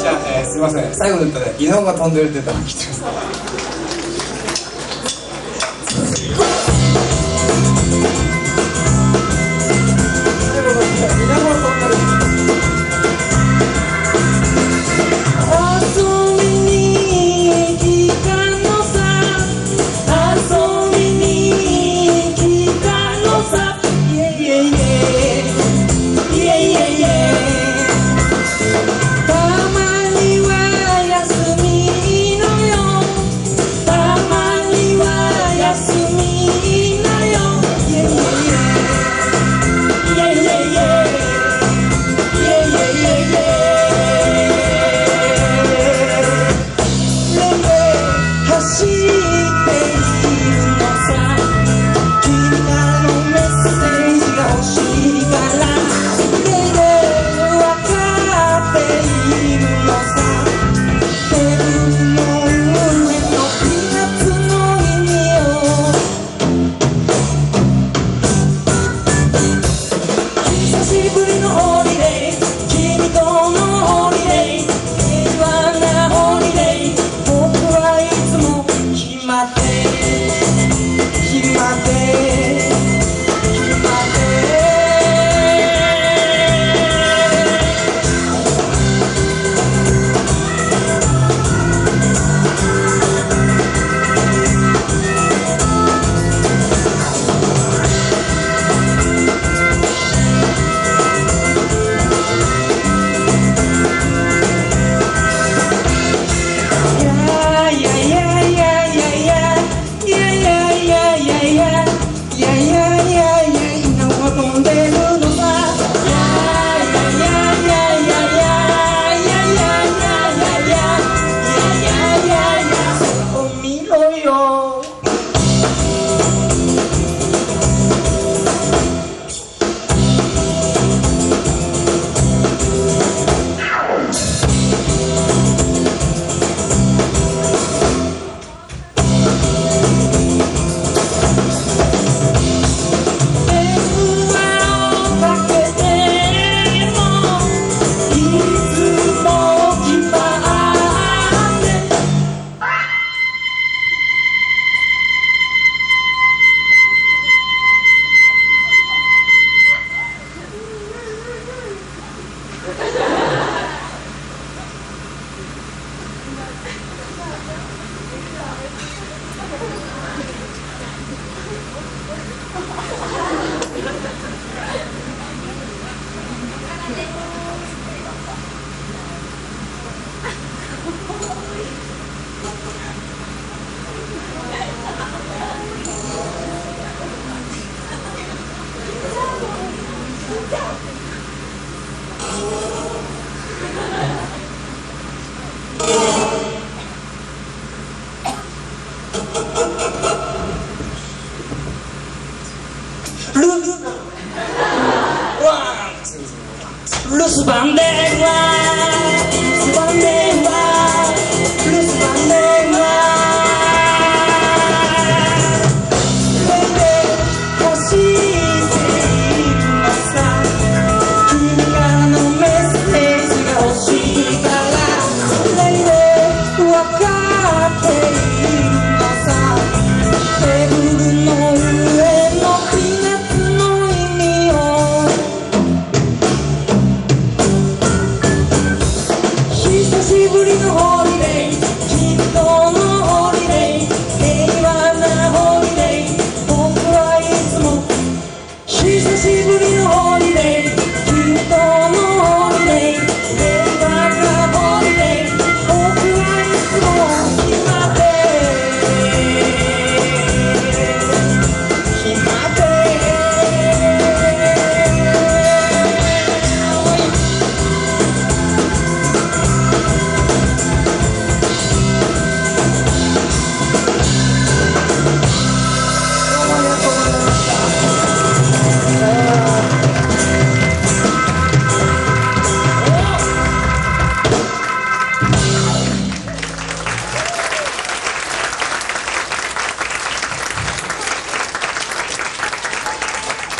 じゃあ、えー、すいません。最後だった、ね、イノが飛んでるって言ったら来てください。right now. Los banderas. しぶりのホリデーきっとのホリデー平和なホリデー僕はいつも。久しぶり